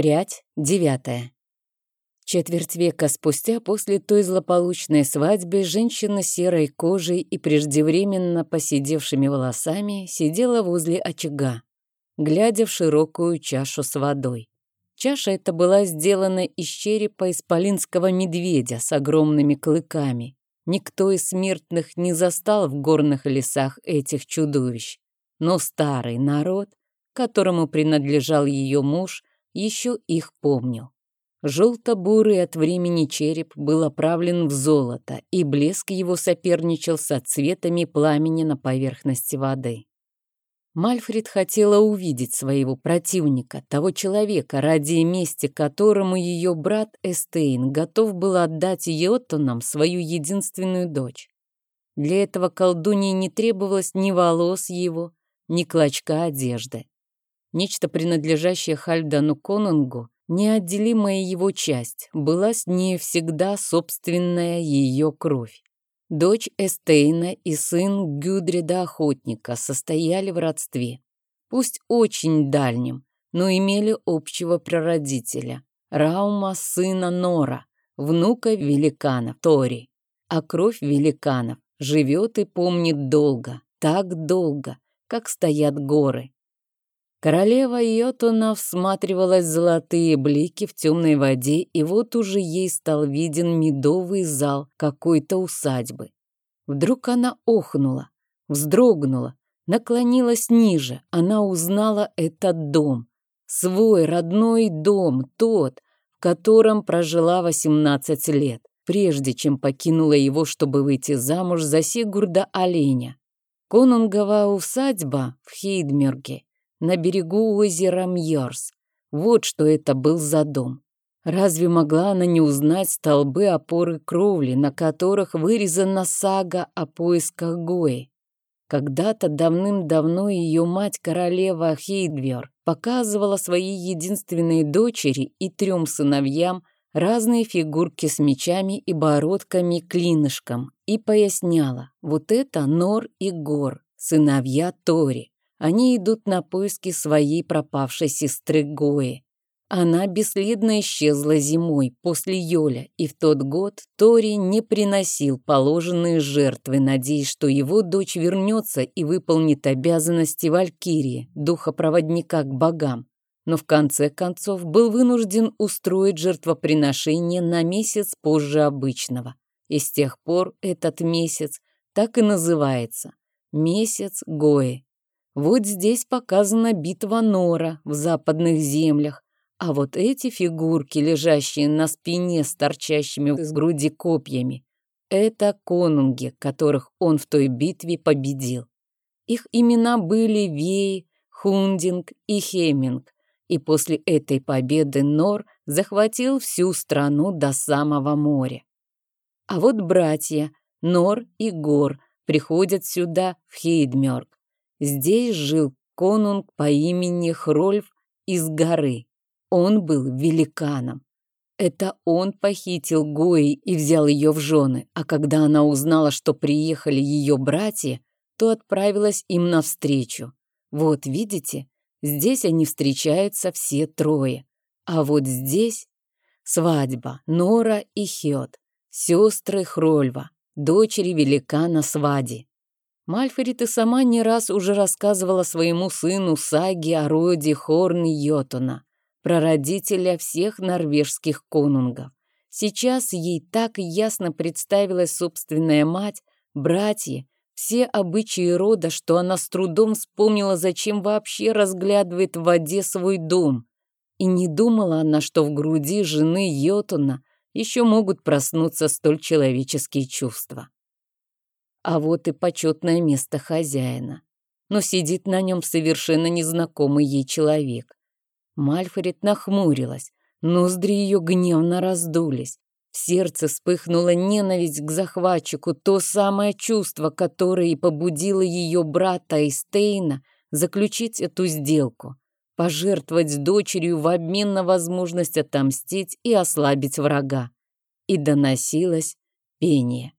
Прядь девятая. Четверть века спустя после той злополучной свадьбы женщина серой кожей и преждевременно посидевшими волосами сидела возле очага, глядя в широкую чашу с водой. Чаша эта была сделана из черепа исполинского медведя с огромными клыками. Никто из смертных не застал в горных лесах этих чудовищ. Но старый народ, которому принадлежал ее муж, еще их помнил. Желто-бурый от времени череп был оправлен в золото, и блеск его соперничал со цветами пламени на поверхности воды. Мальфред хотела увидеть своего противника, того человека, ради мести которому ее брат Эстейн готов был отдать Йоттонам свою единственную дочь. Для этого колдуньи не требовалось ни волос его, ни клочка одежды. Нечто, принадлежащее Хальдану Конунгу, неотделимая его часть, была с ней всегда собственная ее кровь. Дочь Эстейна и сын Гюдрида Охотника состояли в родстве. Пусть очень дальнем, но имели общего прародителя. Раума сына Нора, внука великана Тори. А кровь великанов живет и помнит долго, так долго, как стоят горы. Королева Йотуна всматривалась в золотые блики в темной воде, и вот уже ей стал виден медовый зал какой-то усадьбы. Вдруг она охнула, вздрогнула, наклонилась ниже. Она узнала этот дом. Свой родной дом, тот, в котором прожила 18 лет, прежде чем покинула его, чтобы выйти замуж за Сигурда Оленя. Конунгова усадьба в Хейдмерге на берегу озера Мьорс. Вот что это был за дом. Разве могла она не узнать столбы опоры кровли, на которых вырезана сага о поисках Гои? Когда-то давным-давно ее мать-королева Хейдвер показывала своей единственной дочери и трем сыновьям разные фигурки с мечами и бородками-клинышком и поясняла, вот это Нор и Гор, сыновья Тори. Они идут на поиски своей пропавшей сестры Гои. Она бесследно исчезла зимой после Йоля, и в тот год Тори не приносил положенные жертвы, надеясь, что его дочь вернется и выполнит обязанности Валькирии, духопроводника к богам. Но в конце концов был вынужден устроить жертвоприношение на месяц позже обычного. И с тех пор этот месяц так и называется – месяц Гои. Вот здесь показана битва Нора в западных землях, а вот эти фигурки, лежащие на спине с торчащими из груди копьями, это конунги, которых он в той битве победил. Их имена были Вей, Хундинг и Хеминг, и после этой победы Нор захватил всю страну до самого моря. А вот братья Нор и Гор приходят сюда, в Хейдмёрк. Здесь жил конунг по имени Хрольф из горы. Он был великаном. Это он похитил Гои и взял ее в жены, а когда она узнала, что приехали ее братья, то отправилась им навстречу. Вот видите, здесь они встречаются все трое. А вот здесь свадьба Нора и Хет, сестры Хрольва, дочери великана Свади. Мальфред и сама не раз уже рассказывала своему сыну саги о роде Хорн Йотуна, прародителя всех норвежских конунгов. Сейчас ей так ясно представилась собственная мать, братья, все обычаи рода, что она с трудом вспомнила, зачем вообще разглядывает в воде свой дом. И не думала она, что в груди жены Йотуна еще могут проснуться столь человеческие чувства. А вот и почетное место хозяина. Но сидит на нем совершенно незнакомый ей человек. Мальфред нахмурилась, ноздри ее гневно раздулись. В сердце вспыхнула ненависть к захватчику, то самое чувство, которое и побудило ее брата Эстейна заключить эту сделку, пожертвовать дочерью в обмен на возможность отомстить и ослабить врага. И доносилось пение.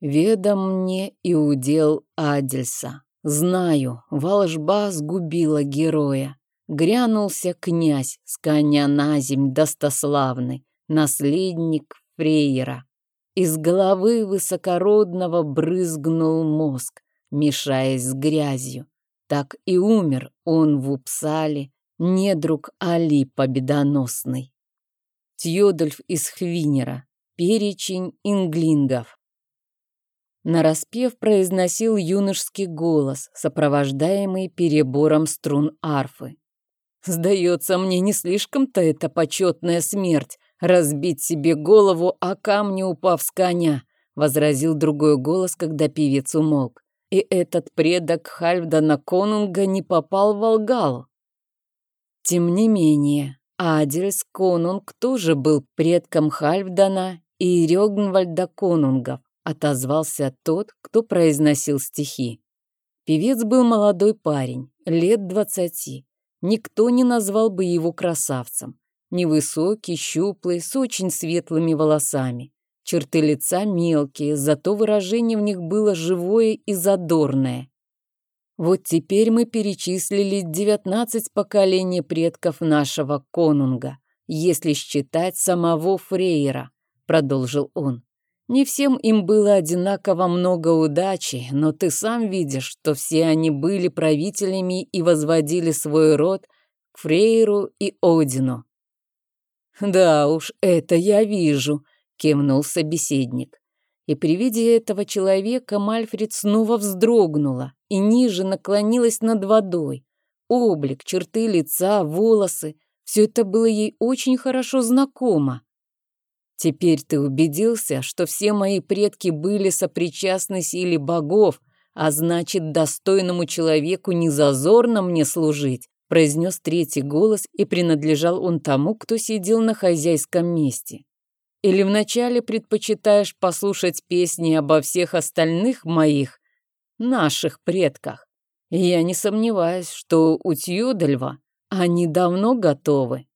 Ведом мне и удел Адельса. Знаю, волжба сгубила героя. грянулся князь с коня на земь достославный, наследник Фрейера. Из головы высокородного брызгнул мозг, мешаясь с грязью. Так и умер он в Упсале, недруг Али победоносный. Тьодольф из Хвинера, перечень инглингов. Нараспев произносил юношеский голос, сопровождаемый перебором струн арфы. «Сдается мне, не слишком-то это почетная смерть, разбить себе голову о камни, упав с коня», возразил другой голос, когда певец умолк. И этот предок Хальфдана Конунга не попал в Волгалу. Тем не менее, Адельс Конунг тоже был предком Хальфдана и Рёгнвальда Конунгов, отозвался тот, кто произносил стихи. Певец был молодой парень, лет двадцати. Никто не назвал бы его красавцем. Невысокий, щуплый, с очень светлыми волосами. Черты лица мелкие, зато выражение в них было живое и задорное. Вот теперь мы перечислили 19 поколений предков нашего конунга, если считать самого Фрейера, продолжил он. Не всем им было одинаково много удачи, но ты сам видишь, что все они были правителями и возводили свой род к Фрейру и Одину. «Да уж, это я вижу», — кивнул собеседник. И при виде этого человека Мальфред снова вздрогнула и ниже наклонилась над водой. Облик, черты лица, волосы — все это было ей очень хорошо знакомо. Теперь ты убедился, что все мои предки были сопричастны силе богов, а значит, достойному человеку не зазорно мне служить, произнес третий голос, и принадлежал он тому, кто сидел на хозяйском месте. Или вначале предпочитаешь послушать песни обо всех остальных моих, наших предках? Я не сомневаюсь, что у Тьюдельва они давно готовы.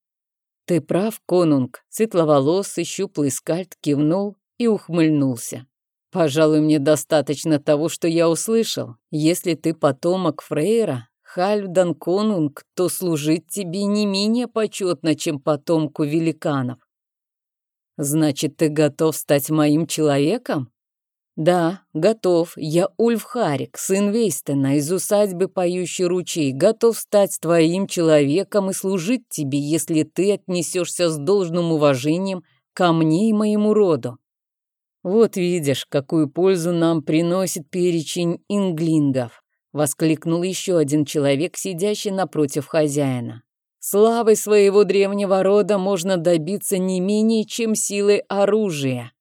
Ты прав, конунг, светловолосый, щуплый скальд кивнул и ухмыльнулся. Пожалуй, мне достаточно того, что я услышал. Если ты потомок Фрейра, Хальфдан Конунг, то служить тебе не менее почетно, чем потомку великанов. Значит, ты готов стать моим человеком? Да, готов. Я Ульф Харик, сын Вейстена из усадьбы Поющий ручей, готов стать твоим человеком и служить тебе, если ты отнесешься с должным уважением ко мне и моему роду. Вот видишь, какую пользу нам приносит перечень инглингов, воскликнул еще один человек, сидящий напротив хозяина. Славой своего древнего рода можно добиться не менее, чем силой оружия.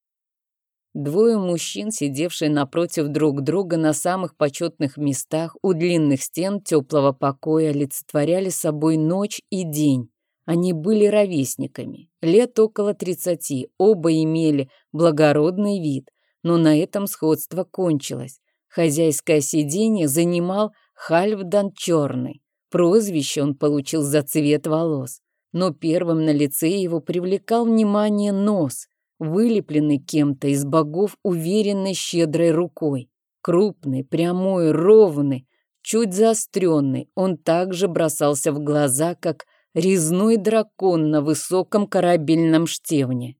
Двое мужчин, сидевшие напротив друг друга на самых почетных местах у длинных стен теплого покоя, олицетворяли собой ночь и день. Они были ровесниками, лет около тридцати, оба имели благородный вид, но на этом сходство кончилось. Хозяйское сиденье занимал Хальфдан Черный. Прозвище он получил за цвет волос. Но первым на лице его привлекал внимание нос, вылепленный кем-то из богов уверенной щедрой рукой. Крупный, прямой, ровный, чуть заостренный, он также бросался в глаза, как резной дракон на высоком корабельном штевне.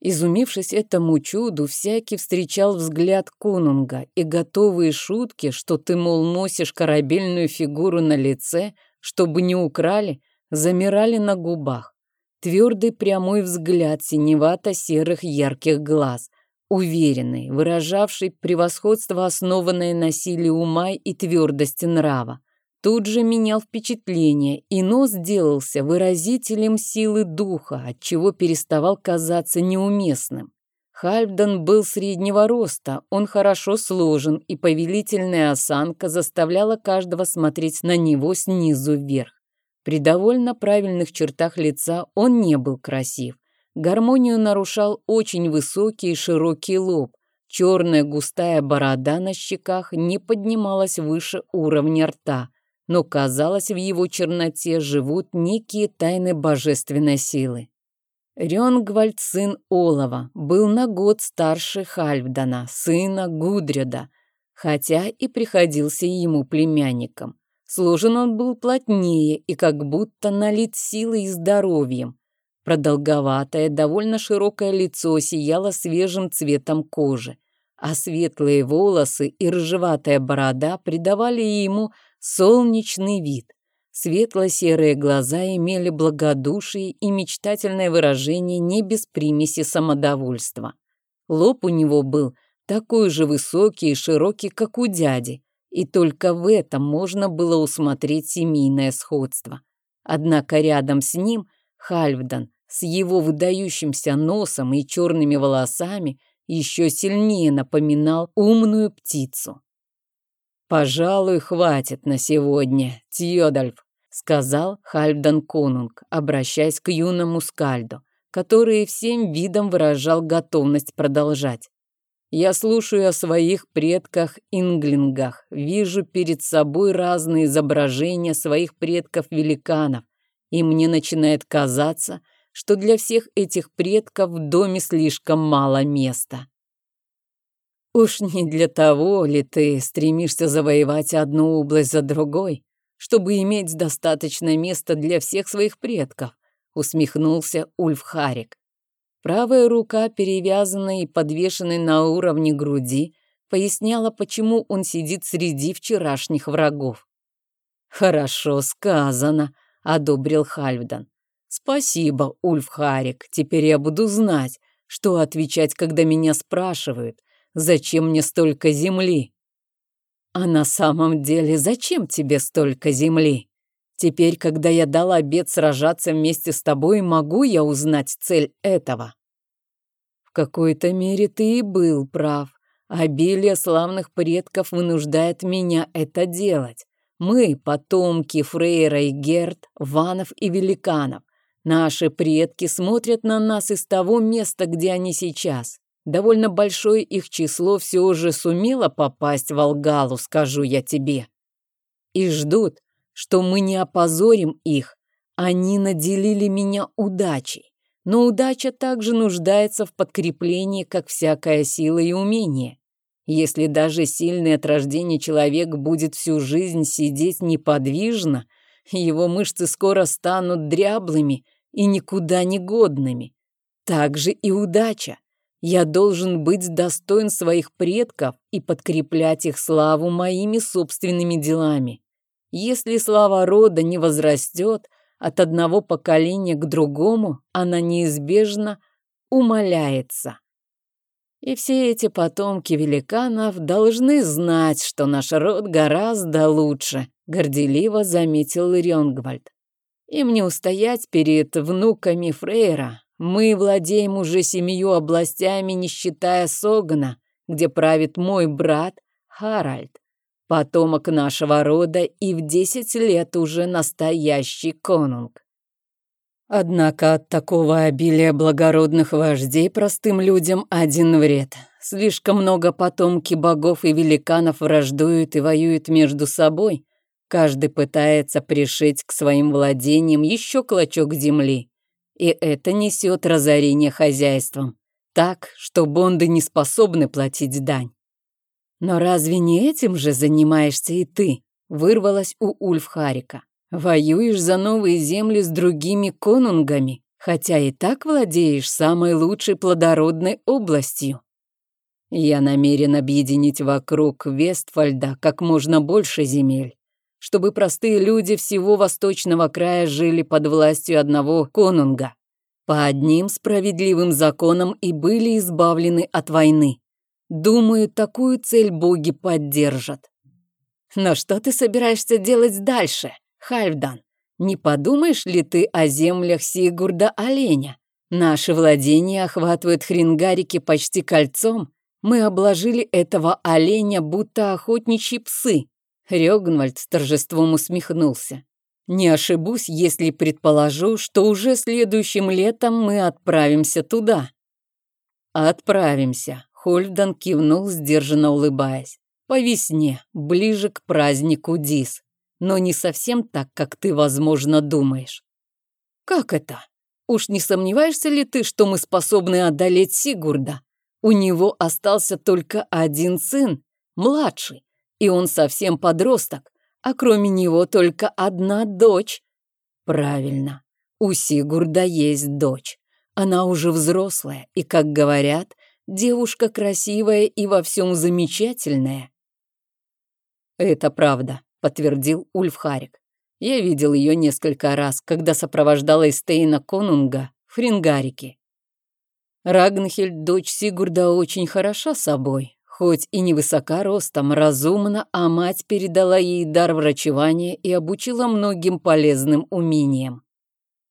Изумившись этому чуду, всякий встречал взгляд конунга и готовые шутки, что ты, мол, носишь корабельную фигуру на лице, чтобы не украли, замирали на губах. Твердый прямой взгляд синевато-серых ярких глаз, уверенный, выражавший превосходство, основанное на силе ума и твердости нрава тут же менял впечатление, и нос делался выразителем силы духа, отчего переставал казаться неуместным. Хальфдан был среднего роста, он хорошо сложен, и повелительная осанка заставляла каждого смотреть на него снизу вверх. При довольно правильных чертах лица он не был красив. Гармонию нарушал очень высокий и широкий лоб. Черная густая борода на щеках не поднималась выше уровня рта – но, казалось, в его черноте живут некие тайны божественной силы. Рёнгвальд, сын Олова, был на год старше Хальфдана, сына Гудрюда, хотя и приходился ему племянником. Сложен он был плотнее и как будто налит силой и здоровьем. Продолговатое, довольно широкое лицо сияло свежим цветом кожи, а светлые волосы и рыжеватая борода придавали ему солнечный вид. Светло-серые глаза имели благодушие и мечтательное выражение не без примеси самодовольства. Лоб у него был такой же высокий и широкий, как у дяди, и только в этом можно было усмотреть семейное сходство. Однако рядом с ним Хальфдан с его выдающимся носом и черными волосами еще сильнее напоминал умную птицу. «Пожалуй, хватит на сегодня, Тьодальф», — сказал Хальфдан Конунг, обращаясь к юному Скальду, который всем видом выражал готовность продолжать. «Я слушаю о своих предках-инглингах, вижу перед собой разные изображения своих предков-великанов, и мне начинает казаться, что для всех этих предков в доме слишком мало места. Уж не для того ли ты стремишься завоевать одну область за другой, чтобы иметь достаточное место для всех своих предков, усмехнулся Ульф Харик. Правая рука, перевязанная и подвешенная на уровне груди, поясняла, почему он сидит среди вчерашних врагов. «Хорошо сказано», — одобрил Хальфдан. «Спасибо, Ульф Харик. Теперь я буду знать, что отвечать, когда меня спрашивают, Зачем мне столько земли? А на самом деле, зачем тебе столько земли? Теперь, когда я дал обет сражаться вместе с тобой, могу я узнать цель этого? В какой-то мере ты и был прав. Обилие славных предков вынуждает меня это делать. Мы, потомки Фрейра и Герд, Ванов и Великанов. Наши предки смотрят на нас из того места, где они сейчас. Довольно большое их число все же сумело попасть в Алгалу, скажу я тебе. И ждут, что мы не опозорим их. Они наделили меня удачей. Но удача также нуждается в подкреплении, как всякая сила и умение. Если даже сильный от рождения человек будет всю жизнь сидеть неподвижно, его мышцы скоро станут дряблыми и никуда не годными. Так же и удача. Я должен быть достоин своих предков и подкреплять их славу моими собственными делами. Если слава рода не возрастет от одного поколения к другому, она неизбежно умаляется. И все эти потомки великанов должны знать, что наш род гораздо лучше, горделиво заметил Рёнгвальд. Им не устоять перед внуками Фрейра, мы владеем уже семью областями, не считая Согана, где правит мой брат Харальд, потомок нашего рода и в десять лет уже настоящий конунг. Однако от такого обилия благородных вождей простым людям один вред. Слишком много потомки богов и великанов враждуют и воюют между собой. Каждый пытается пришить к своим владениям еще клочок земли и это несет разорение хозяйством. Так, что бонды не способны платить дань. Но разве не этим же занимаешься и ты? Вырвалась у Ульфхарика. Воюешь за новые земли с другими конунгами, хотя и так владеешь самой лучшей плодородной областью. Я намерен объединить вокруг Вестфальда как можно больше земель чтобы простые люди всего восточного края жили под властью одного конунга. По одним справедливым законам и были избавлены от войны. Думаю, такую цель боги поддержат. Но что ты собираешься делать дальше, Хальфдан? Не подумаешь ли ты о землях Сигурда Оленя? Наши владения охватывают хрингарики почти кольцом. Мы обложили этого оленя, будто охотничьи псы. Рёгнвальд с торжеством усмехнулся. «Не ошибусь, если предположу, что уже следующим летом мы отправимся туда». «Отправимся», — Хольфдан кивнул, сдержанно улыбаясь. «По весне, ближе к празднику Дис. Но не совсем так, как ты, возможно, думаешь». «Как это? Уж не сомневаешься ли ты, что мы способны одолеть Сигурда? У него остался только один сын, младший, и он совсем подросток, а кроме него только одна дочь. Правильно, у Сигурда есть дочь. Она уже взрослая и, как говорят, девушка красивая и во всем замечательная. Это правда, подтвердил Ульфхарик. Я видел ее несколько раз, когда сопровождала Эстейна Конунга в Хрингарике. Рагнхельд, дочь Сигурда, очень хороша собой, хоть и невысока ростом, разумна, а мать передала ей дар врачевания и обучила многим полезным умениям.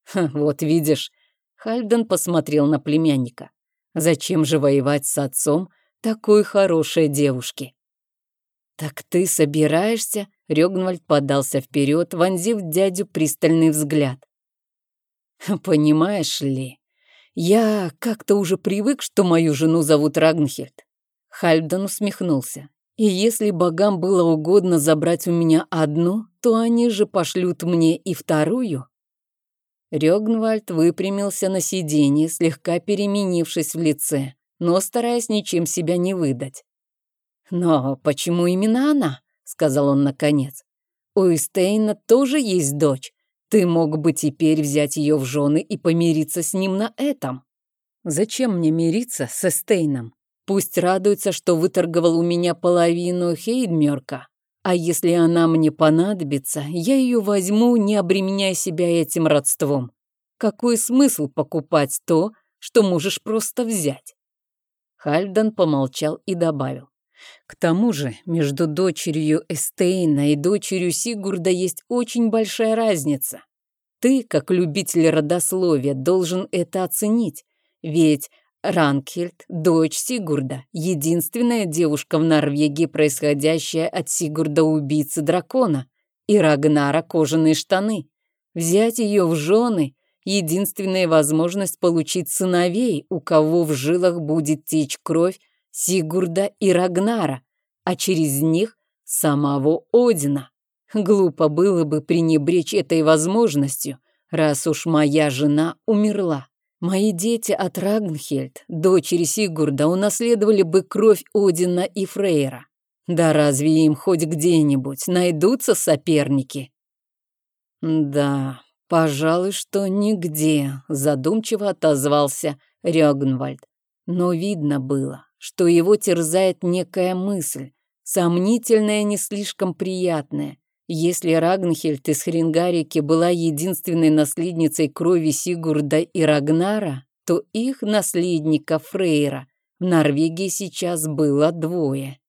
Ха, вот видишь, Хальден посмотрел на племянника. Зачем же воевать с отцом такой хорошей девушки? Так ты собираешься? Рёгнвальд подался вперед, вонзив дядю пристальный взгляд. Понимаешь ли, я как-то уже привык, что мою жену зовут Рагнхельд. Хальден усмехнулся. И если богам было угодно забрать у меня одну, то они же пошлют мне и вторую. Рёгнвальд выпрямился на сиденье, слегка переменившись в лице, но стараясь ничем себя не выдать. «Но почему именно она?» — сказал он наконец. «У Эстейна тоже есть дочь. Ты мог бы теперь взять ее в жены и помириться с ним на этом». «Зачем мне мириться с Эстейном? Пусть радуется, что выторговал у меня половину Хейдмерка. А если она мне понадобится, я ее возьму, не обременяя себя этим родством. Какой смысл покупать то, что можешь просто взять?» Хальдан помолчал и добавил. К тому же между дочерью Эстейна и дочерью Сигурда есть очень большая разница. Ты, как любитель родословия, должен это оценить, ведь Ранкельд, дочь Сигурда, единственная девушка в Норвегии, происходящая от Сигурда-убийцы дракона, и Рагнара кожаные штаны. Взять ее в жены — единственная возможность получить сыновей, у кого в жилах будет течь кровь Сигурда и Рагнара, а через них самого Одина. Глупо было бы пренебречь этой возможностью, раз уж моя жена умерла. Мои дети от Рагнхельд, дочери Сигурда, унаследовали бы кровь Одина и Фрейра. Да разве им хоть где-нибудь найдутся соперники? Да, пожалуй, что нигде, задумчиво отозвался Рёгнвальд. Но видно было, что его терзает некая мысль, сомнительная, не слишком приятная. Если Рагнхельд из Хрингарики была единственной наследницей крови Сигурда и Рагнара, то их наследника Фрейра в Норвегии сейчас было двое.